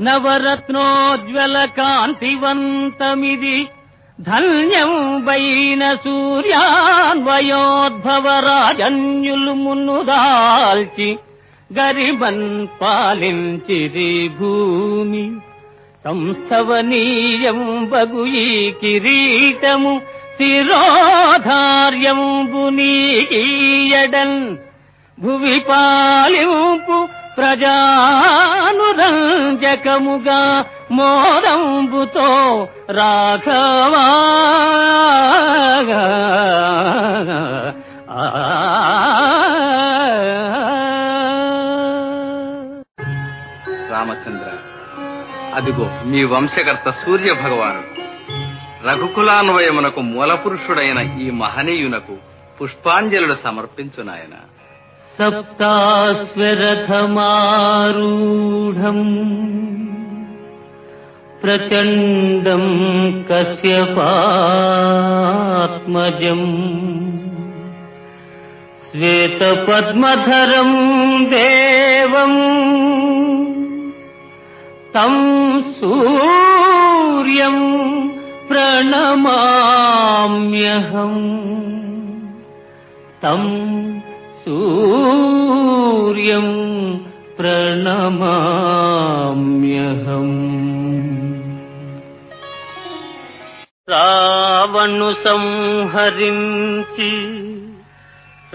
నవరత్నోజ్వల కాంతివంతమిది ధన్యం వైన సూర్యాన్వయోద్భవ రాజన్యులు మున్నుదాల్చి గరిబన్ పాలించిరి భూమి. సంస్థవనీయం బగు ఈ కిరీటము శిరోధార్యంబు నీయడన్ భువి పాలింపు ప్రజానురంజకముగా మోదంబుతో రాఘవా. రామచంద్ర అదిగో మీ వంశకర్త సూర్య భగవాను రఘుకులాన్వయమునకు మూలపురుషుడైన ఈ మహనీయునకు పుష్పాంజలుడు సమర్పించునాయన. सप्तास्वरथमारूढम् प्रचण्डम् कस्य पात्मजम् श्वेतपद्मधरम् देवम् तम् सूर्यम् प्रणमाम्यहम् तम् सू సూర్యం ప్రణమామ్యహం. రావణు సంహరించి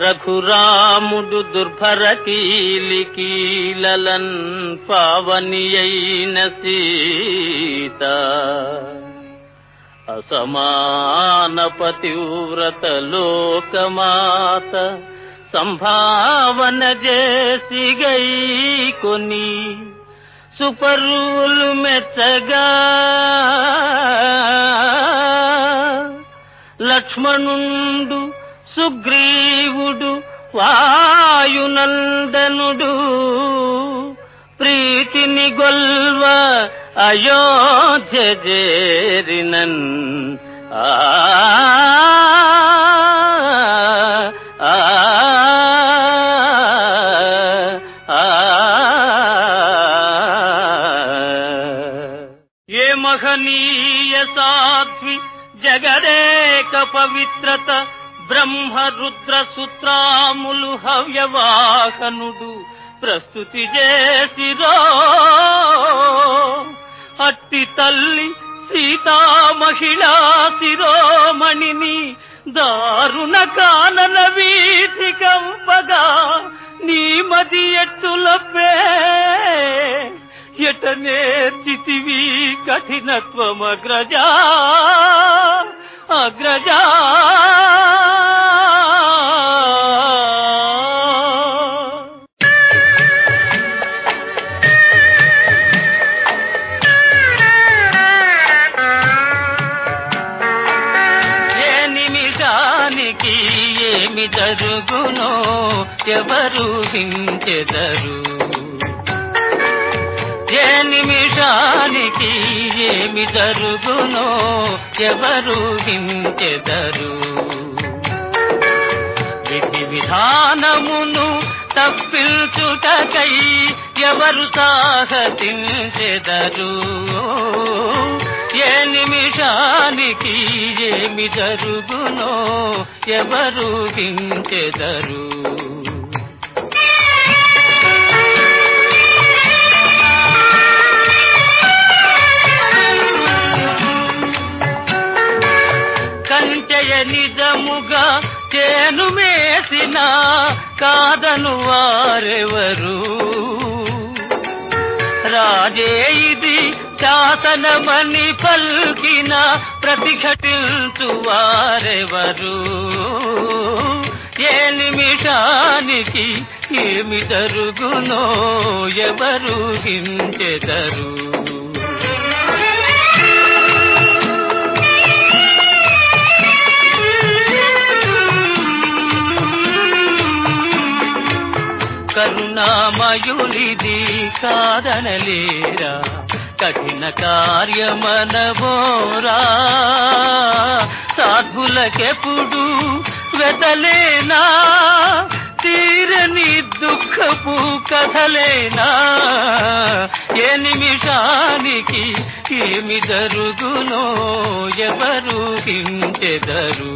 రఘురాముడు దుర్భర కీలికీలలన్ పావని సీత. అసమాన పతివ్రత లోకమాత సంభావన చేసి గై కొని సుపరులు మెచ్చగా లక్ష్మణుండు సుగ్రీవుడు వాయునందనుడు ప్రీతిని గొల్వ అయోధ్య చేరినన్. ఆ మహనీయ సాధ్వి జగదేక పవిత్రత బ్రహ్మ రుద్ర సూత్రాములు హవ్యవాహనుడు ప్రస్తుతి చేసిరో. అట్టి తల్లి సీతా మహిళా శిరోమణిని దారుణ కానన వీధి కంపగా నీ మది ఎట్టులపే. ఎట నేర్చితివి కఠినత్వం అగ్రజా. ఏ నిమిషానికి ఏమి జరుగునో ఎవరు హించెదరు? నిమిషానికి ఏమి జరుగునో ఎవరు హించెదరు విధి విధానమును తప్పించుటకై ఎవరు సాహసించెదరు? ఏ నిమిషానికి ఏమి జరుగునో ఎవరు హించెదరు కంచెయ నిజముగా చేను మేసిన కాదను వారెవరు? రాజే ఇది శాసనమని పల్కిన ప్రతిఘటించు వారెవరు? ఏ నిమిషానికి ఏమి జరుగునో ఎవరు గించెదరు? కరుణామయులిది కాదనలేరా కఠిన కార్యమనబోరా సాధులకెప్పుడు వెతలేనా తీరని దుఃఖపు కథలేనా. ఏ నిమిషానికి ఏమి జరుగునో ఎవరు హించెదరు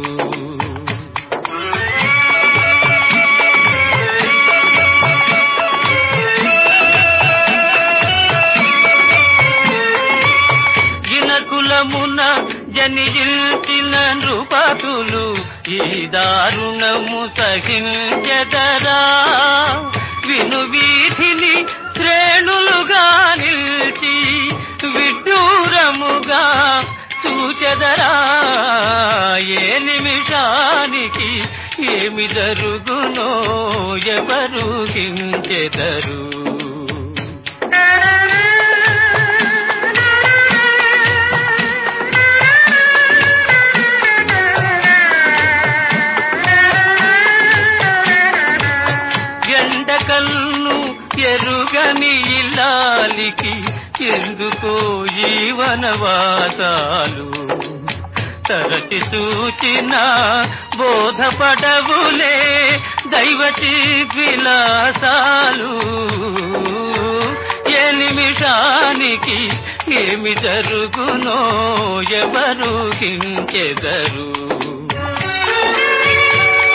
జినకులమున జనిజిల్చిన నృపతులు ఈ దారుణము సహించదరా. విను వీధిని శ్రేణులుగా నిలిచి విడ్డూరముగా చూచెదరా. ఏ నిమిషానికి ఏమి జరుగునో ఎవరు హించెదరు. వారికి ఎందుకో జీవనవాసాలు తరచి సూచిన బోధపడవులే దైవతి విలాసాలు ఏ నిమిషానికి ఏమి జరుగునో ఎవరు కించెదరు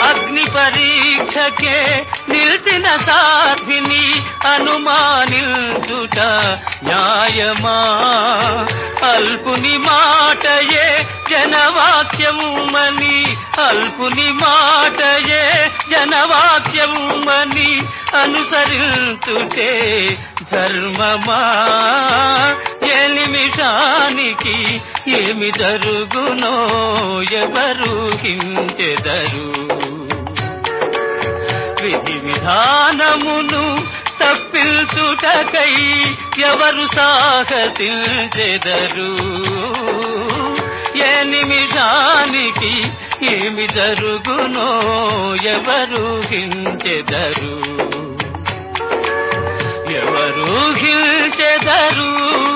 అగ్ని పరీక్షకే నిలిచిన సాధిని అనుమానించుట న్యాయమా? అల్పుని మాటయే జనవాక్యముమని అల్పుని మాటయే జనవాక్యముమని అనుసరించుటే ధర్మమా? ఏ నిమిషానికి ఏమి జరుగునో ఎవరు హించెదరు విధి విధానమును తప్పించుటకై ఎవరు సాహసించెదరు? ఏ నిమిషానికి ఏమి జరుగునో ఎవరు హించెదరు? ఎవరు హించెదరు?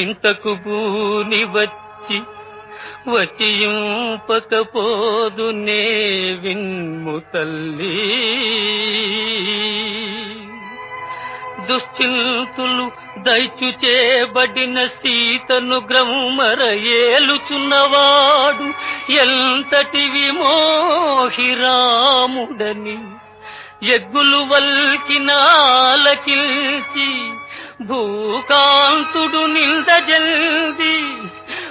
ఇంతకు భూని వచ్చి వచియుంపకపోదు నే విన్ము తల్లి. దుశ్చింతులు దైచు చేబడిన సీతను గ్రమ్మర ఏలుచున్నవాడు ఎంతటి విమోహిరాముడని ఎగ్గులు వల్కినాలకిల్చి భూకాంతుడు నిల్దజల్ది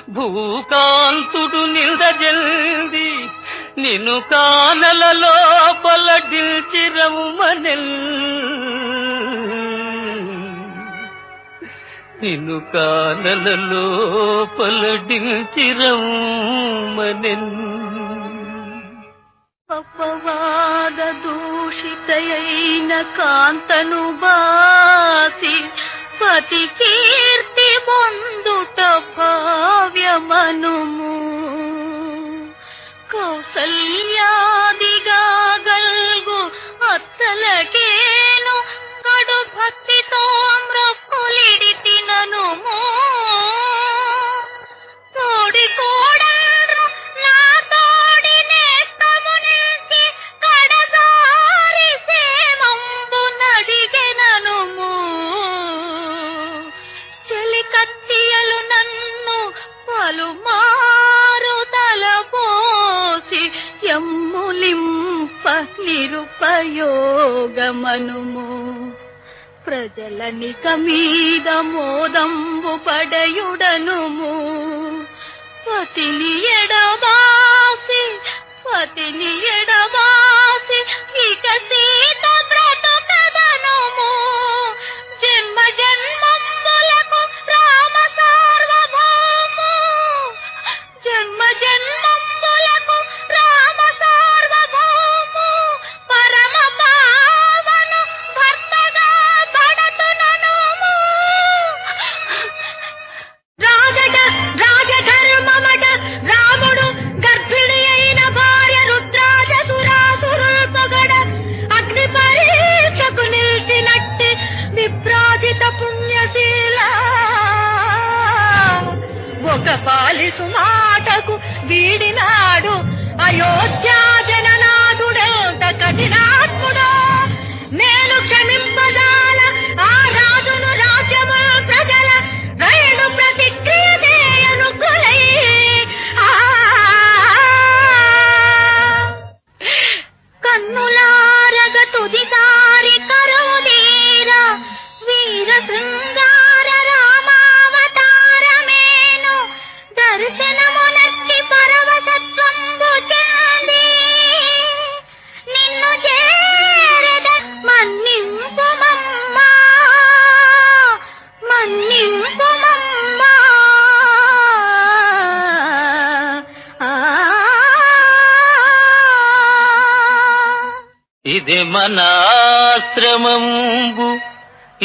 భూకాంతుడు నిల్దజల్ది నిన్ను కానల లోపల దిల్చిరముమనెల్ నిన్ను కానల లోపల దిల్చిరముమనెల్ అపవాద దూషితయైన కాంతను బాసి ಪತಿ ಕೀರ್ತಿ ಬಂದುಟಪ್ಪ నిరుపయోగమనుము ప్రజలనిక మీద మోదంబు పడయుడనుము. పతిని ఎడబాసి పతిని ఎడ ఒక పాలిసు మాటకు వీడినాడు. అయోధ్యా జననాథుడంత కఠినా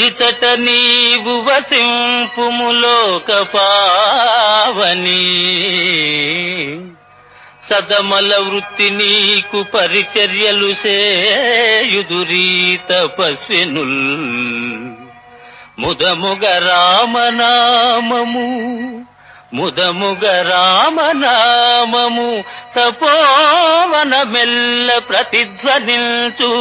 ఇతట నీవు వసింపుములోక పావని. సదమల వృత్తి నీకు పరిచర్యలు సేయుదురీ తపస్వినుల్ ముదముగ రామనామము ముదముగ రామనామము తపోవన మెల్ల ప్రతిధ్వనించూ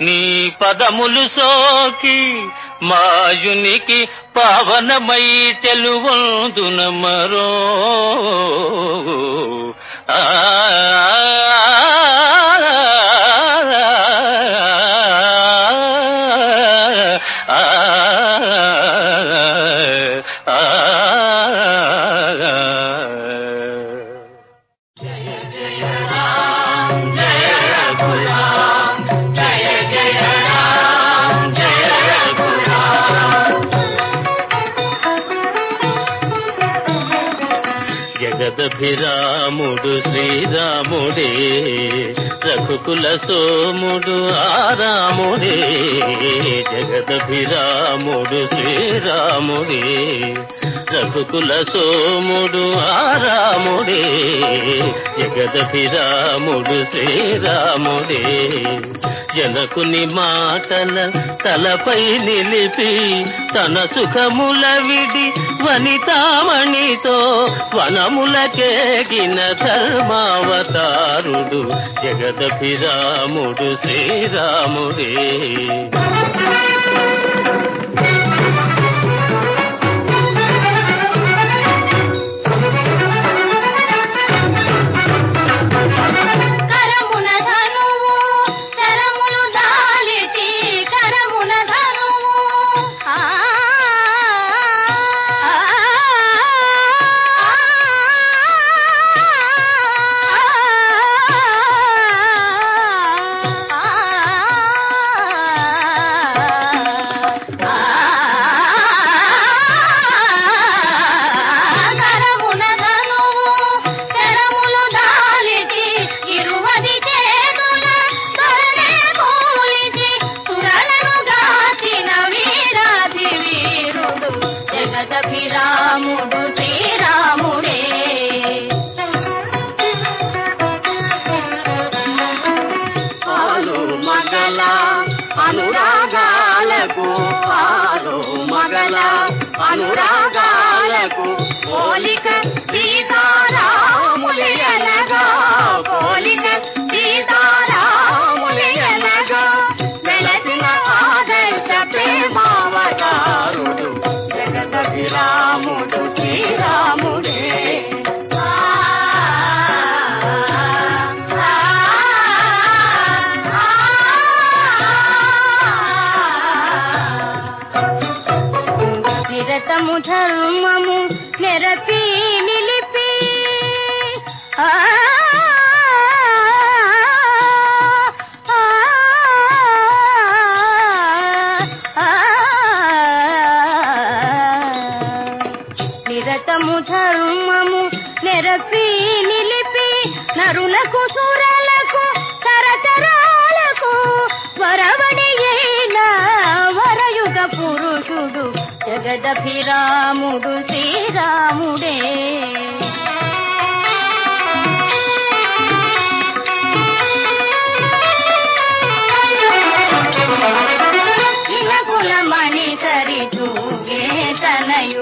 నీ పదములు సోకి మాయునికి పావనమై చెలువందున మరో. ఆ శ్రీరాముడే రఘుకుల సోముడు ఆరాముడే జగదభిరాముడు శ్రీరాముడే రఘుకుల సోముడు ఆరాముడే జగదభిరాముడు శ్రీరాముడే. జనకుని మాటల తలపై నిలిపి తన సుఖముల విడి వనితామణితో వనములకేగిన ధర్మావతారుడు జగదభిరాముడు శ్రీరాముడే. I'm carrying tell జగదభిరాముడు శ్రీరాముడే. ఇహకుల సరి తూగే తనయ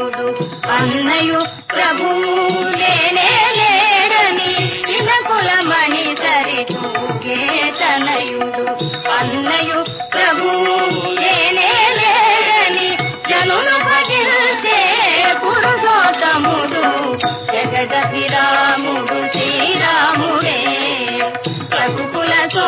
అన్నయు ప్రభువు లేనే లేడని. ఇనకులమణి సరి తూగే తనయుడు అన్నయు జగదభిరాముడు శ్రీరాముడే రఘుకుల సో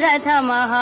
प्रथमः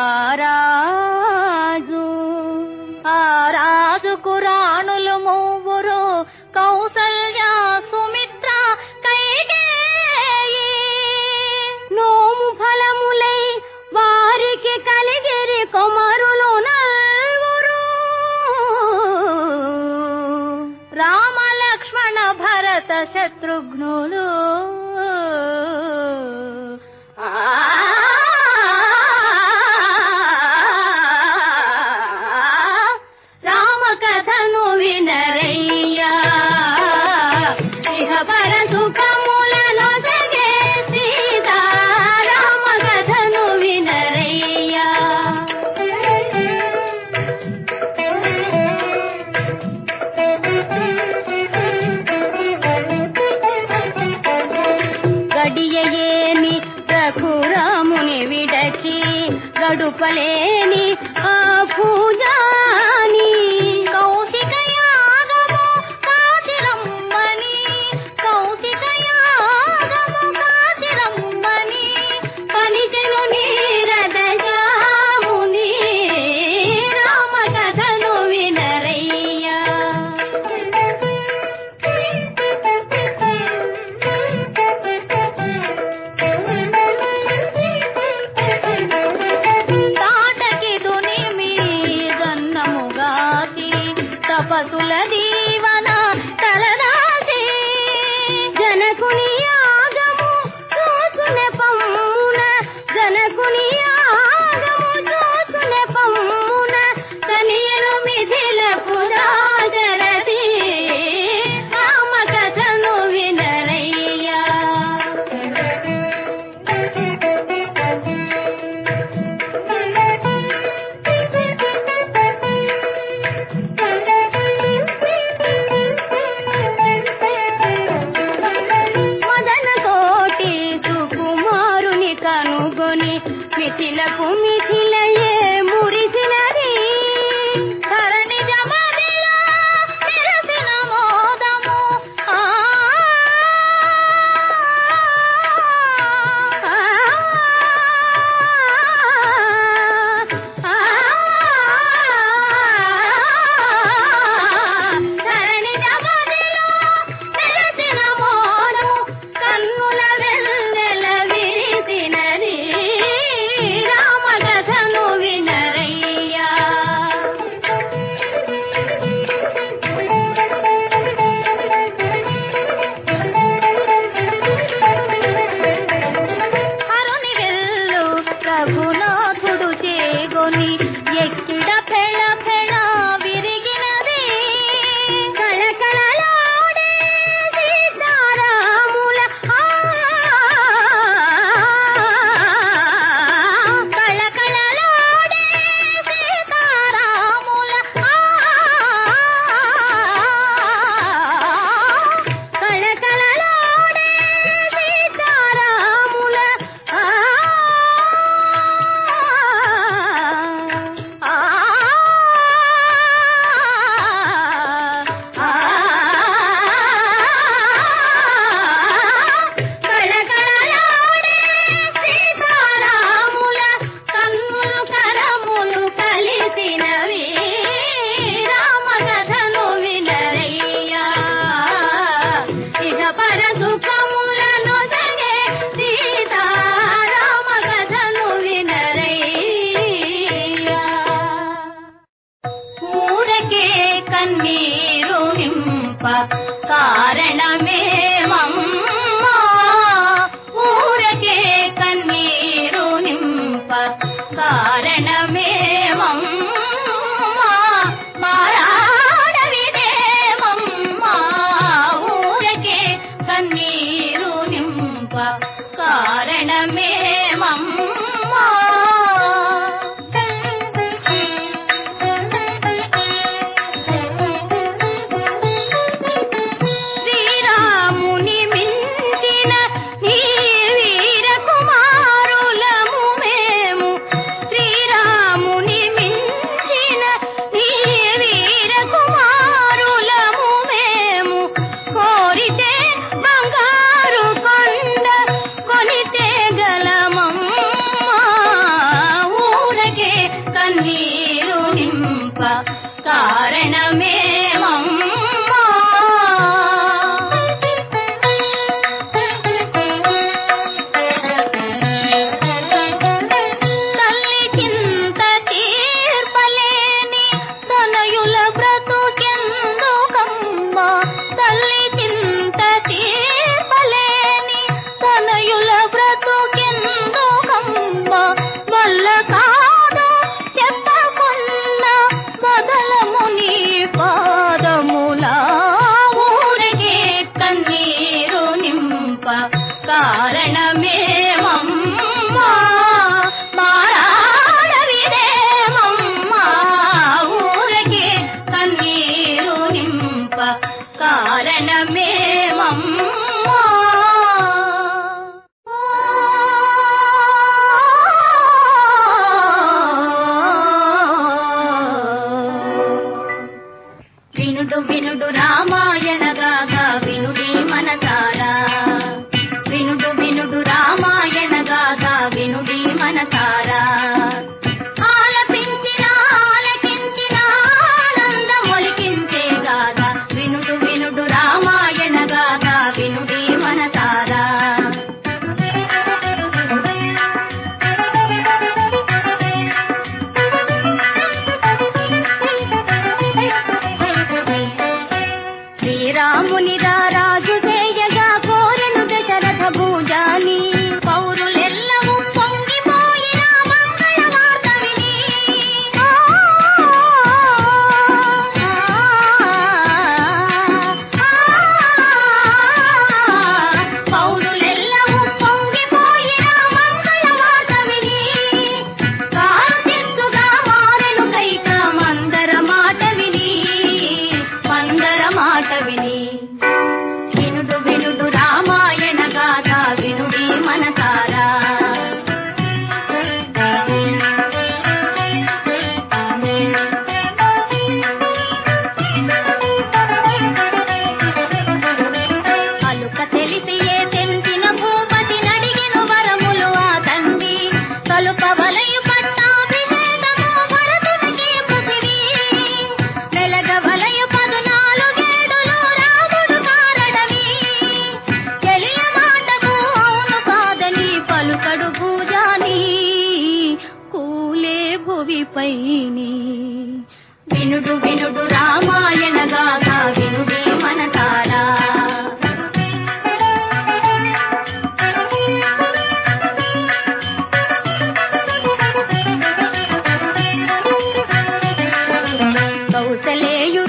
మిథిలకు காரணமே గాథ వినుడు రామాయణ గాథ వినుడి మనసారా కౌసలేయు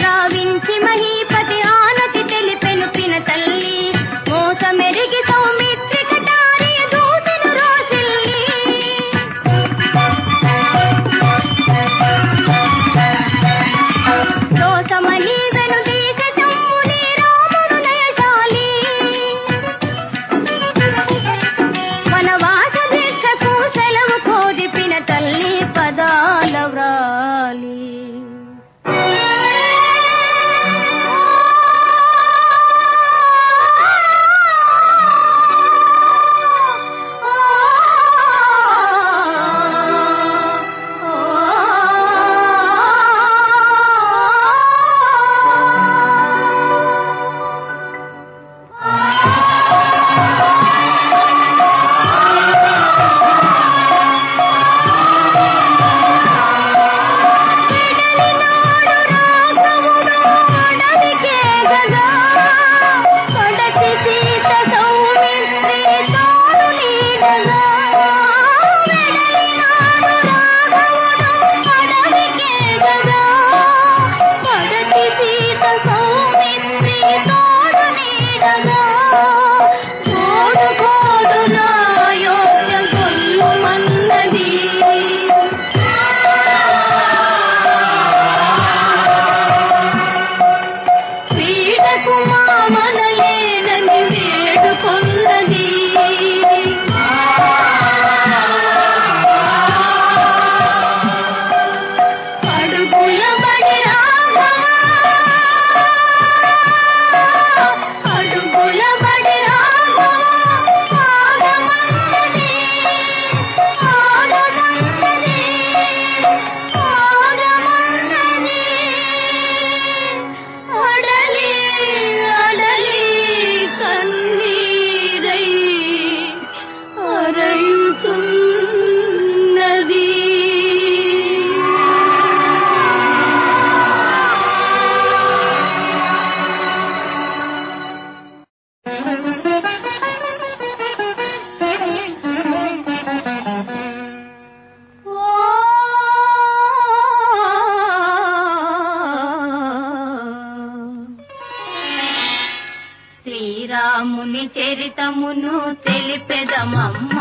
చరితమును తెలిపెదమమ్మ.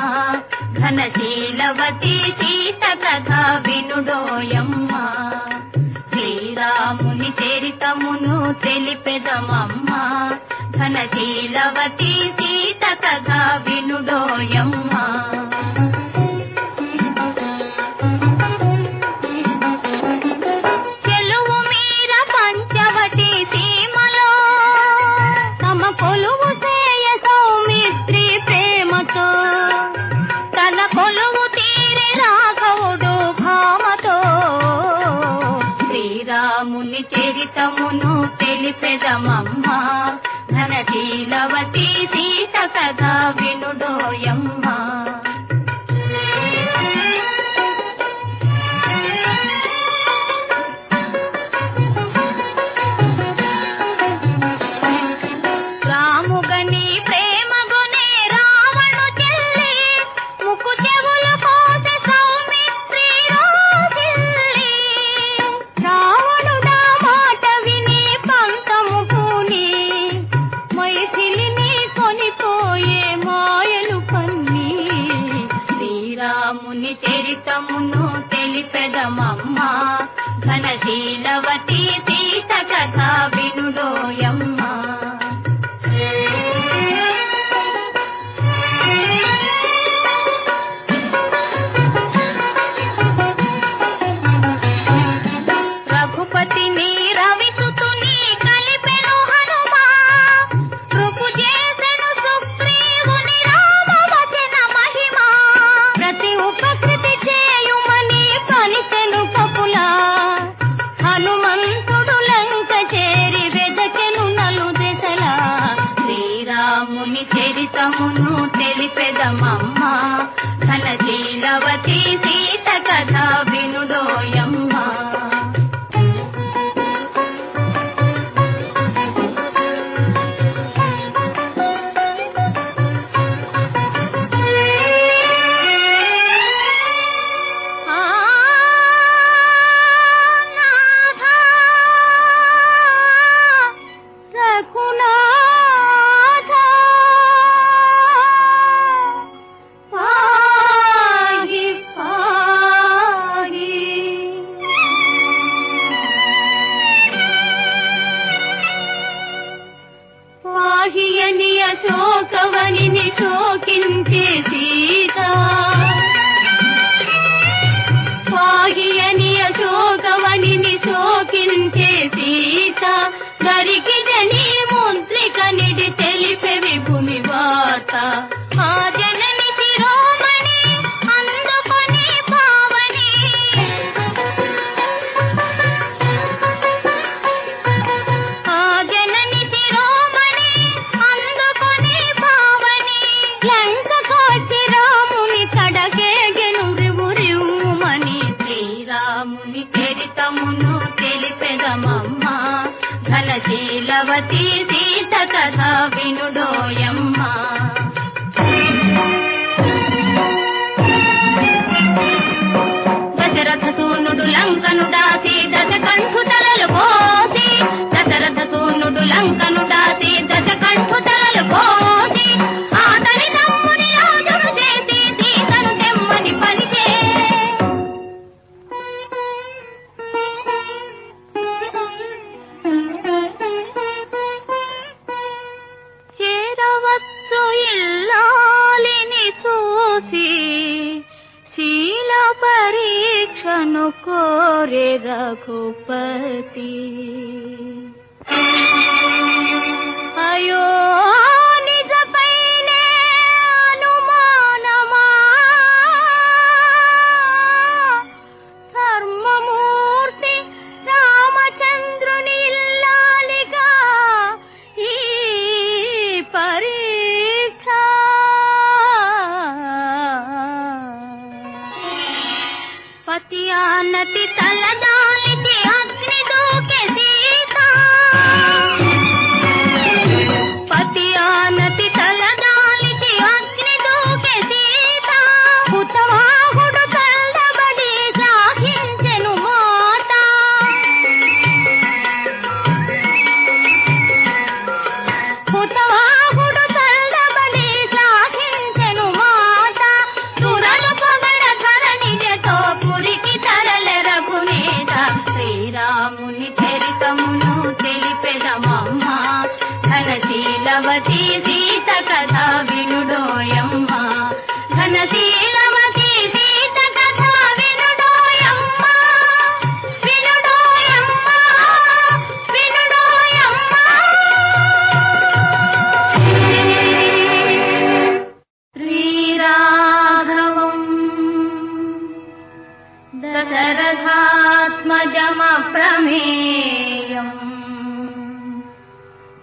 ఘనశీలవతి సీత కథ వినుడోయమ్మ. శ్రీరాముని చరితమును తెలిపెదమమ్మ. ఘనశీలవతి సీత కథ వినుడోయమ్మ. పెదమమ్మ ఘనశీలవతి సీత కథ వినుడోయమ్మ.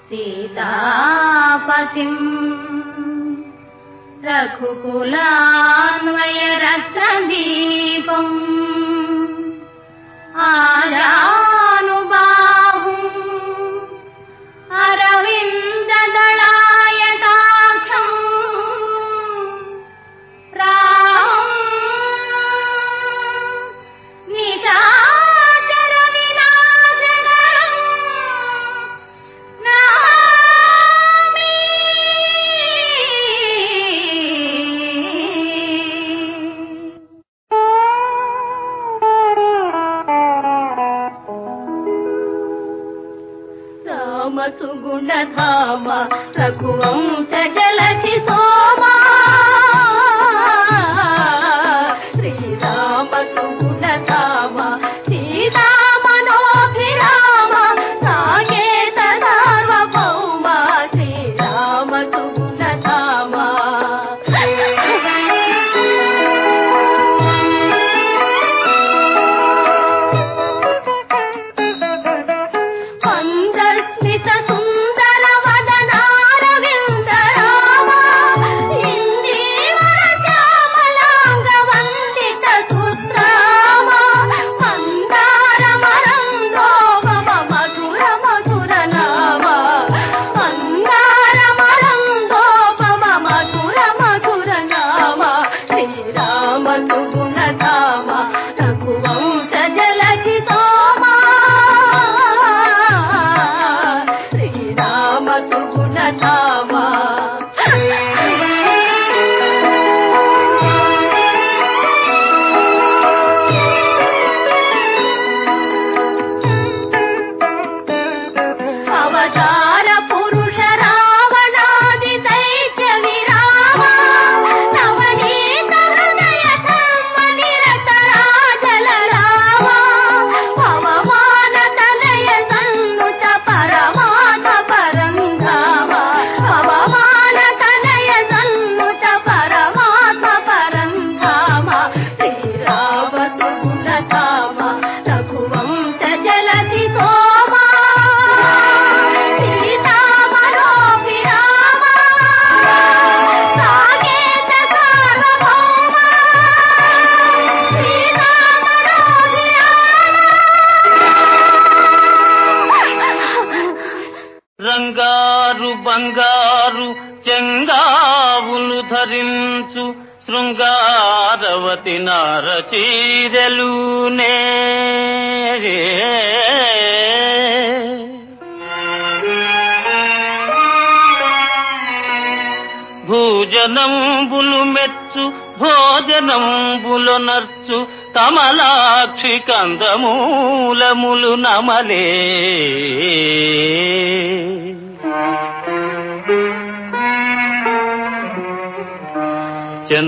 सीतापतिम्। रघुकुलान्वयरत्रदीपम् आया घुवं च ధరించు శృంగారవతి నారచీరలునే భూజనంబులు మెచ్చు భోజనంబులు నర్చు కమలాక్షి కందమూలములు నమలే.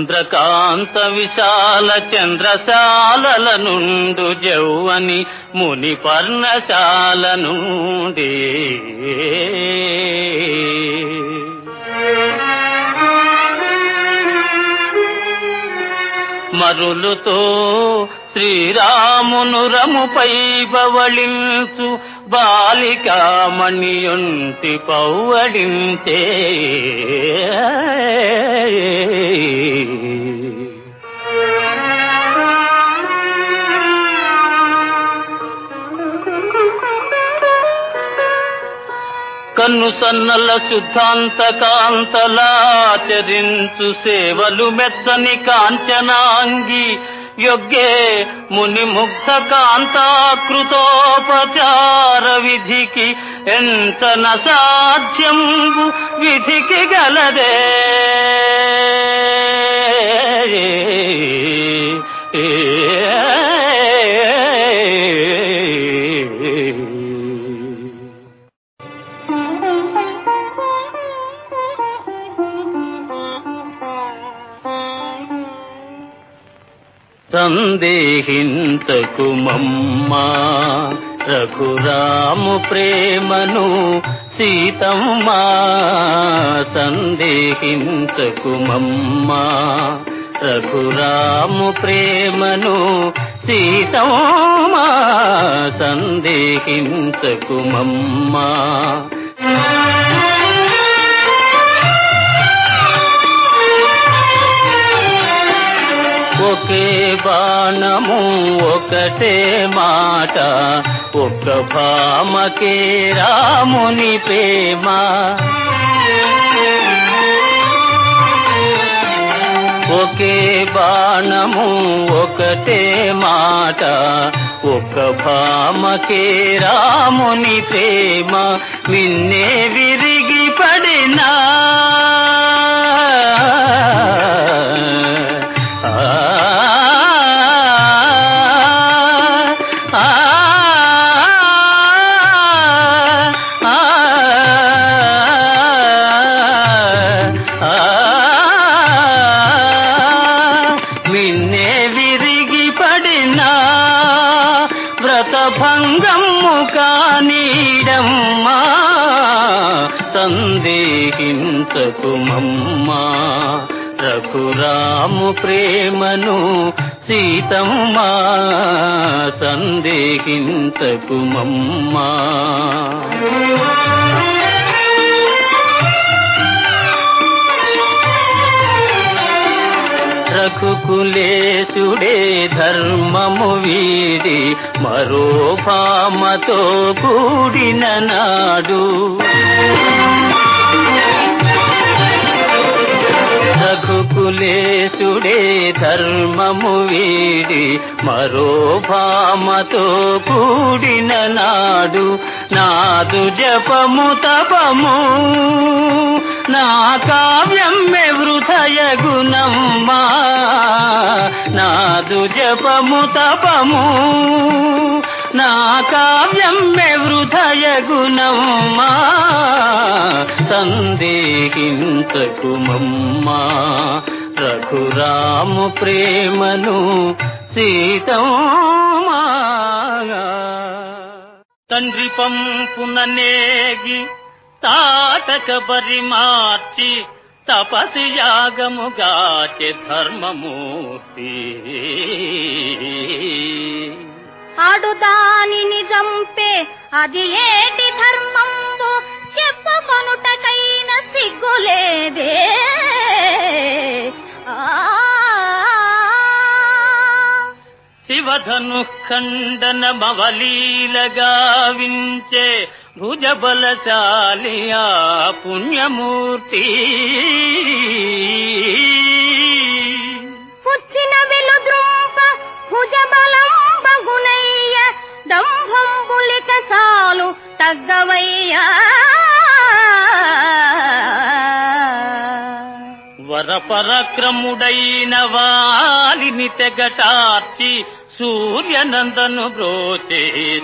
చంద్రకాంత విశాల చంద్రశాలల నుండు జౌవని ముని పర్ణశాల నుండి. మరులుతో శ్రీరామును రముపై బవళించు బాలికామణియుంటి పౌవడించే. కన్ను సన్నల శుద్ధాంత కాంతలాచరించు సేవలు మెచ్చని కాంచనాంగి యొగ్గే ముని ముగ్ధ కాంతాకృతోపచార విధికి ఎంత నసాధ్యంబు విధికి గలదే ఏ సందేహింతకు మమ్మా రఘురాము ప్రేమను సీతమ్మా. సందేహింతకు మమ్మా రఘురాము ప్రేమను సీతమ్మా. సందేహింతకు మమ్మా ఒకే బాణము ఒకటే మాట. ఒక్క భామకే రాముని ప్రేమ. ఒకే బాణము ఒకటే మాట. ఒక్క భామకే రాముని ప్రేమ. నిన్నే విరిగి పడినా. రఘురాము ప్రేమను సీతమ్మా సందేహించకుమమ్మా రఘుకులేశుడే ధర్మము వీడి మరో భామతో కూడిన నాడు రఘుకులేశుడే ధర్మము వీడి మరో భామతో కూడిన నాడు నాదు జపము తపము. నా కావ్యం వృథయ గుణమ్మా నాదు జపము తపము. నా కావ్యం వృథయ గుణమ్మా సందేహించకుమమ్మా. రఘురాము ప్రేమను సీతమాగా తండ్రి పంపుననేగి తాటక బరి మార్చి తపసి యాగముగాచి ధర్మమూర్తి. ఆడు దానిని చంపే అది ఏటి ధర్మంబు? చెప్పుకొనుటకైన సిగ్గులేదే. శివధను ఖండన మవలీలగా వించే భుజబలశాలియా పుణ్యమూర్తి. పుచ్చిన వెలుద్రుంప భుజబలం బగునయ్య దంభంబులిక సాలు తగ్గవయ్యా. వరపరక్రముడైన వాలిని తెగటార్చి సూర్యనందను బ్రోచే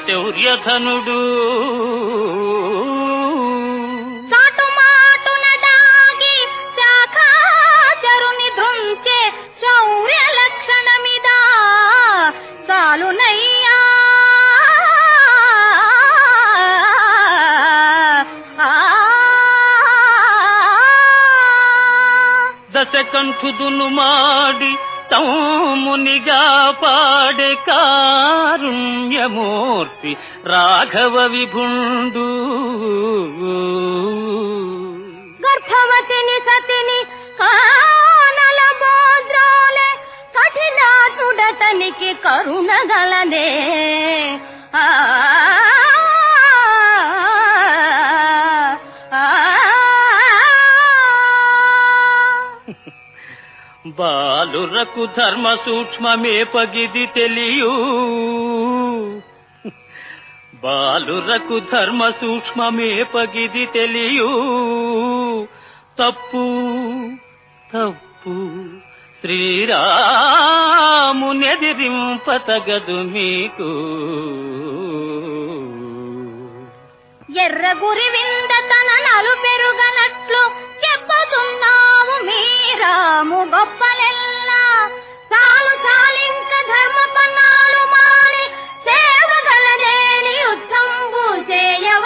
శౌర్యధనుడు. చాలునై దశకంఠుదును మాడి తమ్మునిగా పాడే కారుణ్యమూర్తి రాఘవ విభుండు. గర్భవతిని సతిని కానల బోద్రోలే కఠినాతుడతనికి కరుణగలదే ఆ ఆ, బాలురకు ధర్మ సూక్ష్మమే పగిది తెలియు. బాలురకు ధర్మ సూక్ష్మమే పగిది తెలియు. తప్పు తప్పు శ్రీరామునెదిరింపతగదు మీకు. ఎర్ర గురి వింద తన నలు పెరుగనట్లు గొప్పదున్నావు మీరాము గొప్పలెల్లా. చాలు చాలింక ధర్మ పన్నాలు మాని సేవగలదేని యుద్ధంబు చేయవ